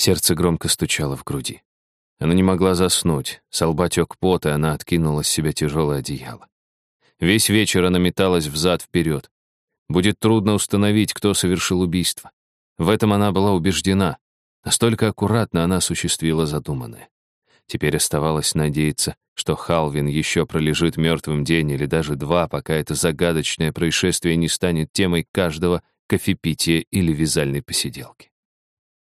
Сердце громко стучало в груди. Она не могла заснуть. С лба тек пот, и она откинула с себя тяжелое одеяло. Весь вечер она металась взад-вперед. Будет трудно установить, кто совершил убийство. В этом она была убеждена. Настолько аккуратно она осуществила задуманное. Теперь оставалось надеяться, что Халвин еще пролежит мертвым день или даже два, пока это загадочное происшествие не станет темой каждого кофепития или вязальной посиделки.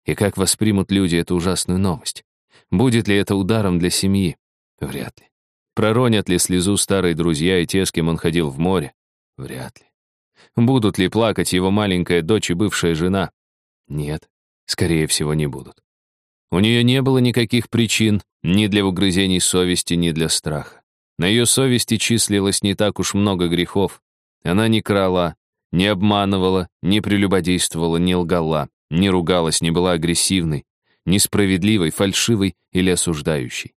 И как воспримут люди эту ужасную новость? Будет ли это ударом для семьи? Вряд ли. Проронят ли слезу старые друзья и те, с кем он ходил в море? Вряд ли. Будут ли плакать его маленькая дочь и бывшая жена? Нет, скорее всего, не будут. У нее не было никаких причин ни для угрызений совести, ни для страха. На ее совести числилось не так уж много грехов. Она не крала, не обманывала, не прелюбодействовала, не лгала, не ругалась, не была агрессивной, несправедливой, фальшивой или осуждающей.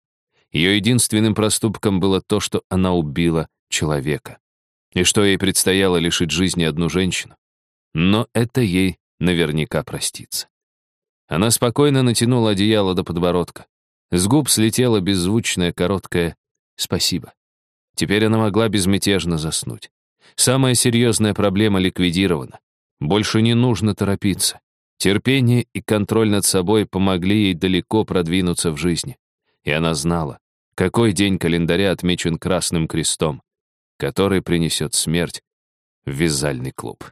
Ее единственным проступком было то, что она убила человека. И что ей предстояло лишить жизни одну женщину. Но это ей наверняка простится. Она спокойно натянула одеяло до подбородка. С губ слетело беззвучное короткое «спасибо». Теперь она могла безмятежно заснуть. Самая серьезная проблема ликвидирована. Больше не нужно торопиться. Терпение и контроль над собой помогли ей далеко продвинуться в жизни. И она знала, какой день календаря отмечен красным крестом, который принесет смерть в вязальный клуб.